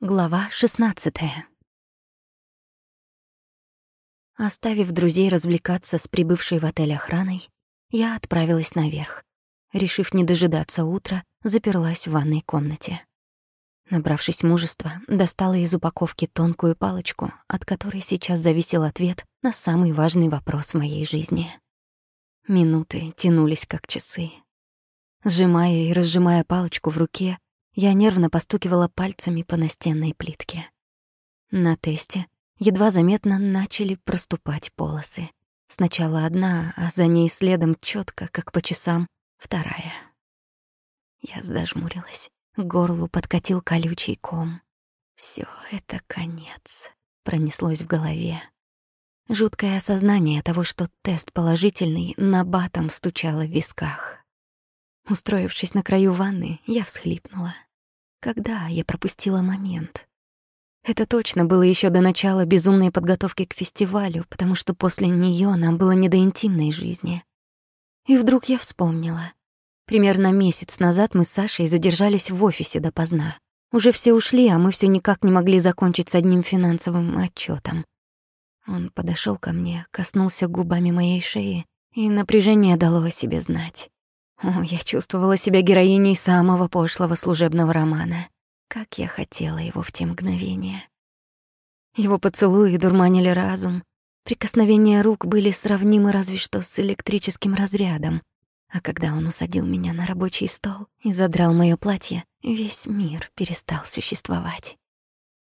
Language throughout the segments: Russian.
Глава 16 Оставив друзей развлекаться с прибывшей в отель охраной, я отправилась наверх. Решив не дожидаться утра, заперлась в ванной комнате. Набравшись мужества, достала из упаковки тонкую палочку, от которой сейчас зависел ответ на самый важный вопрос в моей жизни. Минуты тянулись как часы. Сжимая и разжимая палочку в руке, я нервно постукивала пальцами по настенной плитке. На тесте едва заметно начали проступать полосы. Сначала одна, а за ней следом четко, как по часам, вторая. Я зажмурилась. К горлу подкатил колючий ком. Все это конец. Пронеслось в голове. Жуткое осознание того, что тест положительный, на батом стучало в висках. Устроившись на краю ванны, я всхлипнула. Когда я пропустила момент? Это точно было еще до начала безумной подготовки к фестивалю, потому что после нее нам было не до интимной жизни. И вдруг я вспомнила. Примерно месяц назад мы с Сашей задержались в офисе допоздна. Уже все ушли, а мы все никак не могли закончить с одним финансовым отчетом. Он подошел ко мне, коснулся губами моей шеи, и напряжение дало о себе знать. О, я чувствовала себя героиней самого пошлого служебного романа. Как я хотела его в те мгновения. Его поцелуи дурманили разум. Прикосновения рук были сравнимы разве что с электрическим разрядом. А когда он усадил меня на рабочий стол и задрал моё платье, весь мир перестал существовать.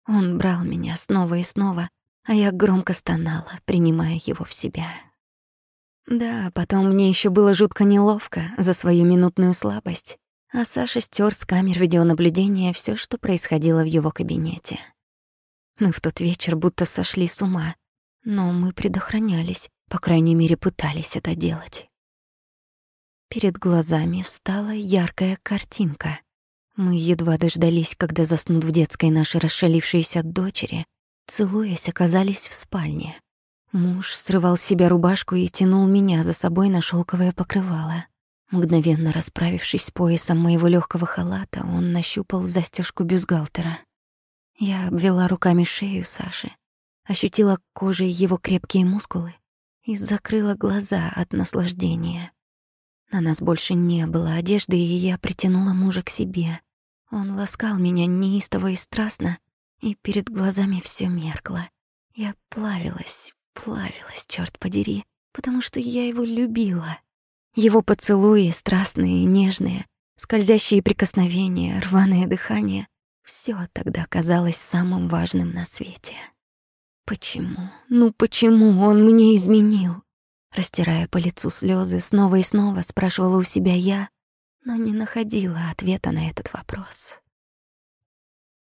Он брал меня снова и снова, а я громко стонала, принимая его в себя. Да, потом мне еще было жутко неловко за свою минутную слабость, а Саша стер с камер видеонаблюдения все, что происходило в его кабинете. Мы в тот вечер будто сошли с ума, но мы предохранялись, по крайней мере, пытались это делать. Перед глазами встала яркая картинка. Мы едва дождались, когда заснут в детской наши расшалившиеся дочери, целуясь, оказались в спальне. Муж срывал с себя рубашку и тянул меня за собой на шелковое покрывало. Мгновенно расправившись с поясом моего легкого халата, он нащупал застежку бюстгальтера. Я обвела руками шею Саши, ощутила кожей его крепкие мускулы и закрыла глаза от наслаждения. На нас больше не было одежды, и я притянула мужа к себе. Он ласкал меня неистово и страстно, и перед глазами все меркло. Я плавилась, плавилась, черт подери, потому что я его любила. Его поцелуи, страстные и нежные, скользящие прикосновения, рваное дыхание — все тогда казалось самым важным на свете. Почему? Ну почему он мне изменил? Растирая по лицу слезы, снова и снова спрашивала у себя я, но не находила ответа на этот вопрос.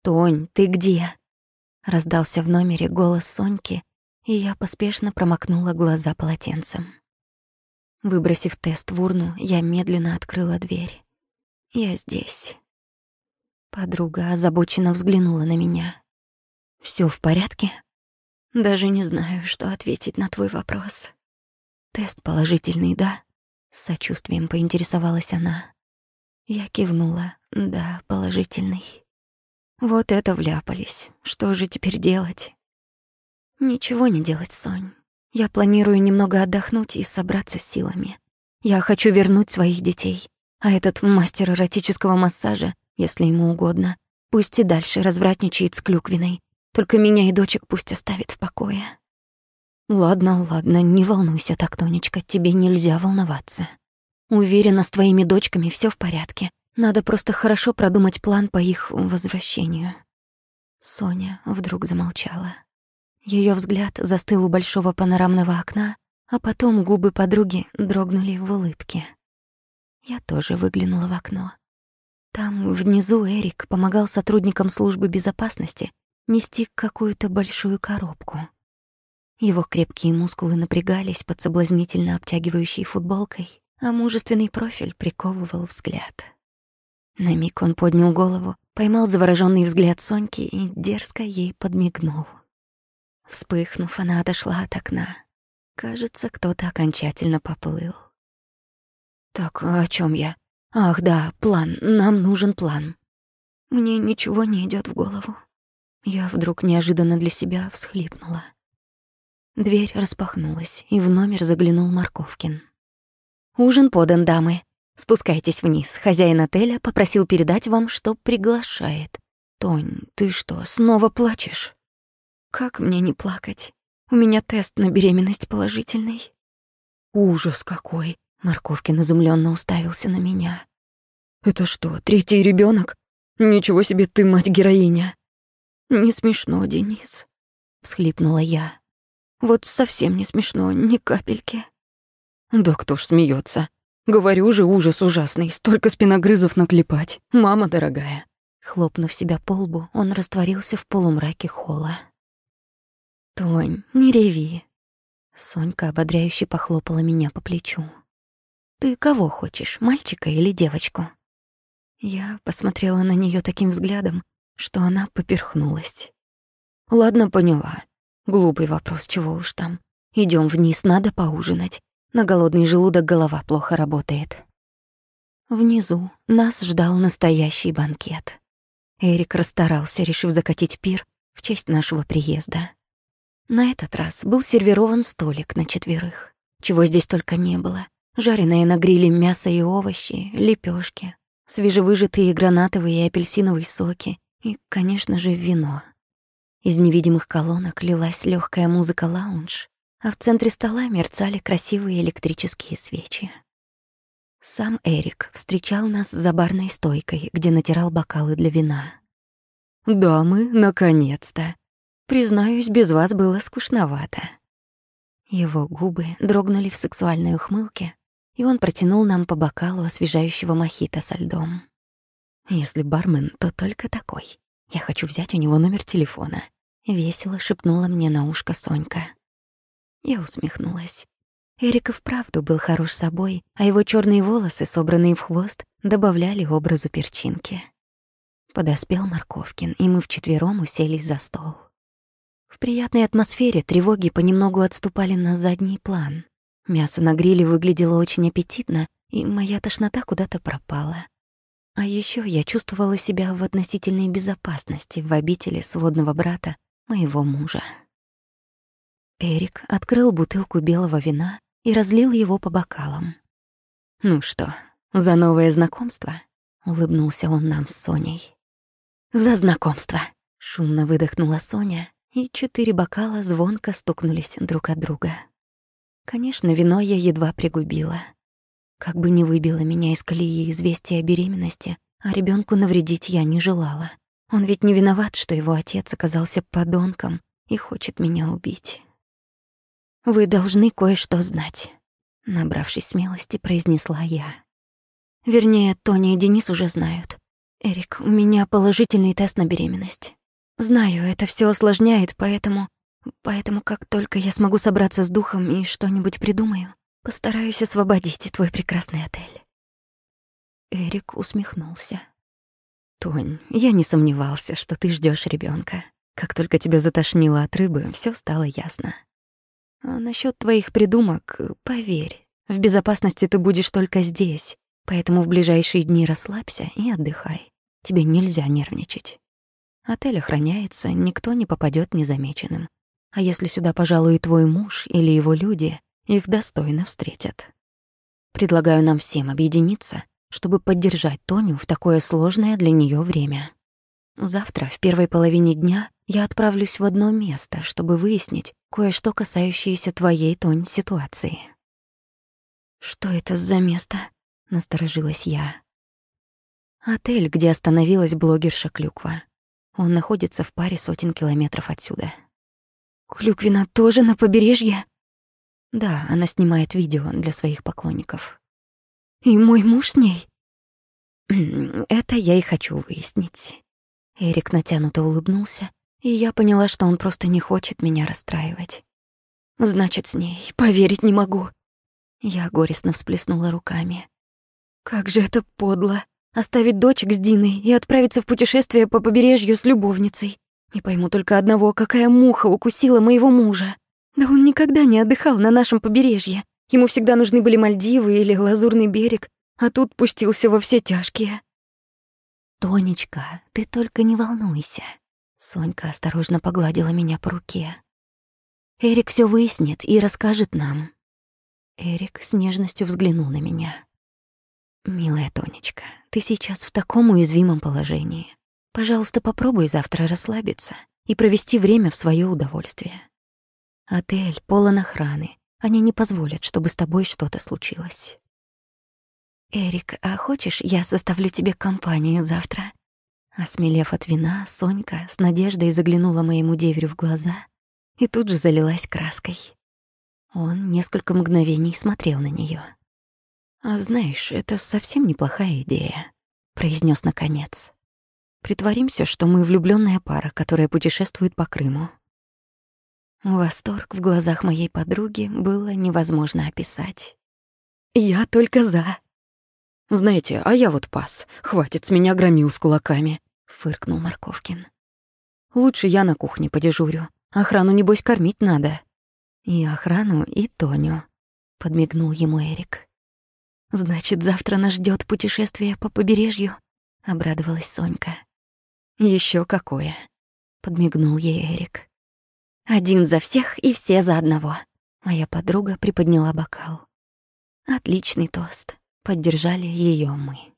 «Тонь, ты где?» — раздался в номере голос Соньки, и я поспешно промокнула глаза полотенцем. Выбросив тест в урну, я медленно открыла дверь. Я здесь. Подруга озабоченно взглянула на меня. Все в порядке?» «Даже не знаю, что ответить на твой вопрос». «Тест положительный, да?» С сочувствием поинтересовалась она. Я кивнула. «Да, положительный». Вот это вляпались. Что же теперь делать? Ничего не делать, Сонь. Я планирую немного отдохнуть и собраться с силами. Я хочу вернуть своих детей. А этот мастер эротического массажа, если ему угодно, пусть и дальше развратничает с клюквиной. Только меня и дочек пусть оставит в покое. Ладно, ладно, не волнуйся так, Тонечка, тебе нельзя волноваться. Уверена, с твоими дочками все в порядке. Надо просто хорошо продумать план по их возвращению. Соня вдруг замолчала. Ее взгляд застыл у большого панорамного окна, а потом губы подруги дрогнули в улыбке. Я тоже выглянула в окно. Там внизу Эрик помогал сотрудникам службы безопасности нести какую-то большую коробку. Его крепкие мускулы напрягались под соблазнительно обтягивающей футболкой, а мужественный профиль приковывал взгляд. На миг он поднял голову, поймал заворожённый взгляд Соньки и дерзко ей подмигнул. Вспыхнув, она отошла от окна. Кажется, кто-то окончательно поплыл. «Так, а о чем я? Ах, да, план. Нам нужен план». Мне ничего не идет в голову. Я вдруг неожиданно для себя всхлипнула. Дверь распахнулась, и в номер заглянул Марковкин. «Ужин подан, дамы. Спускайтесь вниз. Хозяин отеля попросил передать вам, что приглашает. Тонь, ты что, снова плачешь?» «Как мне не плакать? У меня тест на беременность положительный». «Ужас какой!» — Марковкин изумленно уставился на меня. «Это что, третий ребенок? Ничего себе ты, мать-героиня!» «Не смешно, Денис», — всхлипнула я. Вот совсем не смешно, ни капельки. Да кто ж смеется? Говорю же, ужас ужасный, столько спиногрызов наклепать. Мама дорогая. Хлопнув себя по лбу, он растворился в полумраке холла. «Тонь, не реви». Сонька ободряюще похлопала меня по плечу. «Ты кого хочешь, мальчика или девочку?» Я посмотрела на нее таким взглядом, что она поперхнулась. «Ладно, поняла. Глупый вопрос, чего уж там. Идем вниз, надо поужинать. На голодный желудок голова плохо работает. Внизу нас ждал настоящий банкет. Эрик расстарался, решив закатить пир в честь нашего приезда. На этот раз был сервирован столик на четверых. Чего здесь только не было. Жареное на гриле мясо и овощи, лепешки, свежевыжатые гранатовые и апельсиновые соки и, конечно же, вино. Из невидимых колонок лилась легкая музыка лаунж, а в центре стола мерцали красивые электрические свечи. Сам Эрик встречал нас за барной стойкой, где натирал бокалы для вина. «Дамы, наконец-то! Признаюсь, без вас было скучновато». Его губы дрогнули в сексуальной ухмылке, и он протянул нам по бокалу освежающего мохито со льдом. Если бармен, то только такой. Я хочу взять у него номер телефона. Весело шепнула мне на ушко Сонька. Я усмехнулась. Эрик и вправду был хорош собой, а его черные волосы, собранные в хвост, добавляли образу перчинки. Подоспел Марковкин, и мы вчетвером уселись за стол. В приятной атмосфере тревоги понемногу отступали на задний план. Мясо на гриле выглядело очень аппетитно, и моя тошнота куда-то пропала. А еще я чувствовала себя в относительной безопасности в обители сводного брата моего мужа. Эрик открыл бутылку белого вина и разлил его по бокалам. «Ну что, за новое знакомство?» — улыбнулся он нам с Соней. «За знакомство!» — шумно выдохнула Соня, и четыре бокала звонко стукнулись друг от друга. Конечно, вино я едва пригубила — как бы не выбило меня из колеи известие о беременности, а ребенку навредить я не желала. Он ведь не виноват, что его отец оказался подонком и хочет меня убить. «Вы должны кое-что знать», — набравшись смелости, произнесла я. Вернее, Тоня и Денис уже знают. «Эрик, у меня положительный тест на беременность. Знаю, это все осложняет, поэтому... Поэтому как только я смогу собраться с духом и что-нибудь придумаю, Постараюсь освободить твой прекрасный отель. Эрик усмехнулся. Тонь, я не сомневался, что ты ждешь ребенка. Как только тебя затошнило от рыбы, все стало ясно. А насчет твоих придумок, поверь, в безопасности ты будешь только здесь, поэтому в ближайшие дни расслабься и отдыхай. Тебе нельзя нервничать. Отель охраняется, никто не попадет незамеченным. А если сюда пожалует твой муж или его люди, их достойно встретят. Предлагаю нам всем объединиться, чтобы поддержать Тоню в такое сложное для нее время. Завтра, в первой половине дня, я отправлюсь в одно место, чтобы выяснить кое-что, касающееся твоей, Тонь, ситуации. «Что это за место?» — насторожилась я. «Отель, где остановилась блогерша Клюква. Он находится в паре сотен километров отсюда». «Клюквина тоже на побережье?» Да, она снимает видео для своих поклонников. И мой муж с ней? Это я и хочу выяснить. Эрик натянуто улыбнулся, и я поняла, что он просто не хочет меня расстраивать. Значит, с ней. Поверить не могу. Я горестно всплеснула руками. Как же это подло. Оставить дочек с Диной и отправиться в путешествие по побережью с любовницей. Не пойму только одного, какая муха укусила моего мужа. Да он никогда не отдыхал на нашем побережье. Ему всегда нужны были Мальдивы или Лазурный берег, а тут пустился во все тяжкие. «Тонечка, ты только не волнуйся», — Сонька осторожно погладила меня по руке. Эрик все выяснит и расскажет нам. Эрик с нежностью взглянул на меня. «Милая Тонечка, ты сейчас в таком уязвимом положении. Пожалуйста, попробуй завтра расслабиться и провести время в свое удовольствие. Отель полон охраны. Они не позволят, чтобы с тобой что-то случилось. Эрик, а хочешь, я составлю тебе компанию завтра? Осмелев от вина, Сонька с надеждой заглянула моему деверю в глаза и тут же залилась краской. Он несколько мгновений смотрел на нее. «А знаешь, это совсем неплохая идея», — произнес наконец. Притворимся, что мы влюбленная пара, которая путешествует по Крыму. Восторг в глазах моей подруги было невозможно описать. «Я только за». «Знаете, а я вот пас. Хватит с меня громил с кулаками», — фыркнул Марковкин. «Лучше я на кухне подежурю. Охрану, небось, кормить надо». «И охрану, и Тоню», — подмигнул ему Эрик. «Значит, завтра нас ждет путешествие по побережью?» — обрадовалась Сонька. Еще какое, подмигнул ей Эрик. Один за всех и все за одного. Моя подруга приподняла бокал. Отличный тост. Поддержали ее мы.